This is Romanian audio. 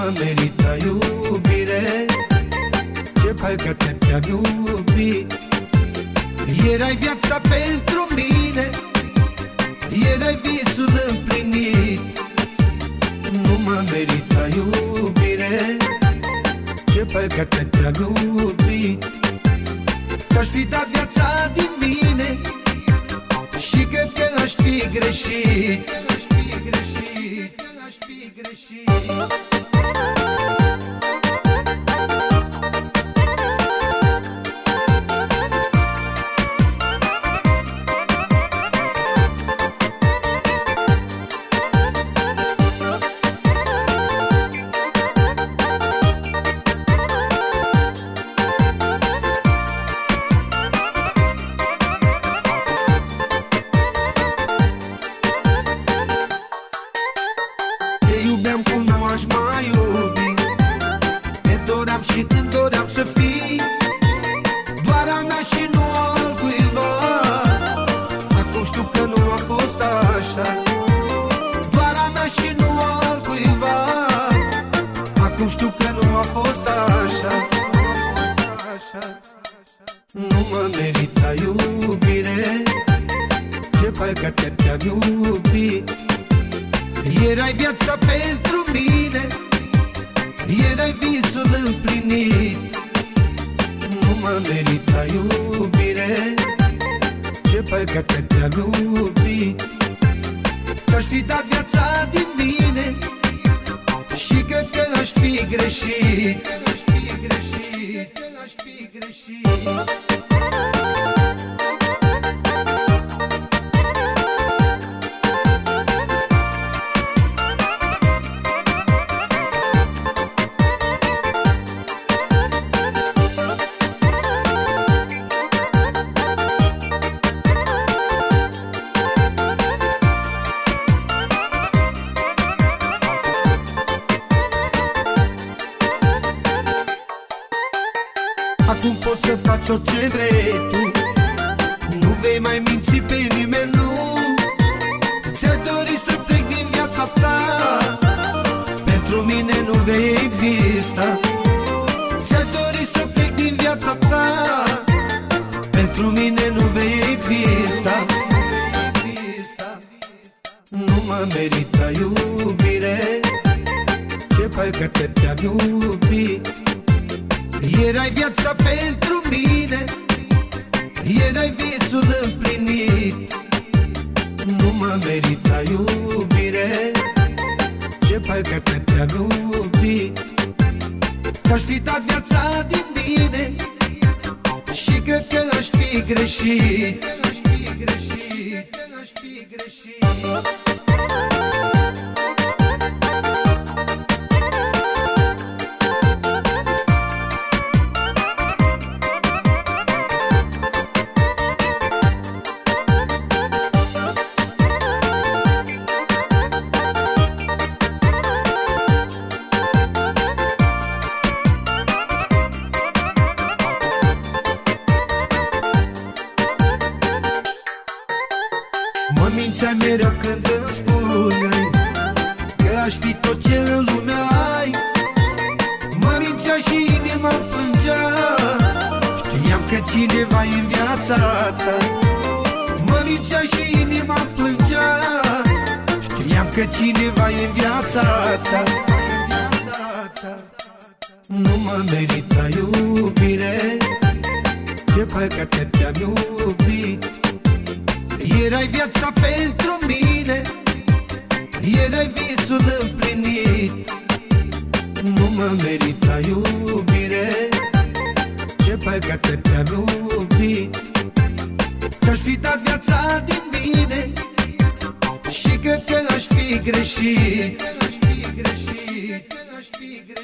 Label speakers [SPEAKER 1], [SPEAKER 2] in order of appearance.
[SPEAKER 1] Nu mă merită iubire. Ce păcate te-am iubit. Erai viața pentru mine. Erai visul împlinit. Nu mă merită iubire. Ce păcate te-am iubit. Ți-aș fi dat viața din mine. Și cred că aș fi greșit. Aș fi greșit. Aș fi greșit Acum știu că nu a fost așa. Nu mă merita iubire. Ce păcate te-am iubit. Erai viața pentru mine. Erai visul împlinit. Nu mă merita iubire. Ce păcate te-am iubit. Ți-aș fi dat viața din mine fi poți să faci orice vrei tu. Nu vei mai minți pe nimeni, nu. Ți-ai dorit să plec din viața ta. Pentru mine nu vei exista. Ți-ai dorit să plec din viața ta. Pentru mine nu vei exista. Nu mă merită iubire. Ce păcate te-am iubit Erai viața pentru mine. Erai visul împlinit. Nu mă merita iubire. Ce păcate te-am iubit Ți-aș fi dat viața din mine. Și cred că aș fi greșit. Aș fi greșit. Aș fi greșit tot ce în lume ai. Mă mințea și inima plângea. Știam că cineva e în viața ta. Mă mințea și inima plângea. Știam că cineva e în viața ta. Nu mă merita iubire. Ce păcate te-am iubit. Erai viața pentru mine Erai visul împlinit. Nu mă merita iubire. Ce păcate te-am iubit Ți-aș fi dat viața din mine Și cred că aș fi greșit. Aș fi greșit. Aș fi greșit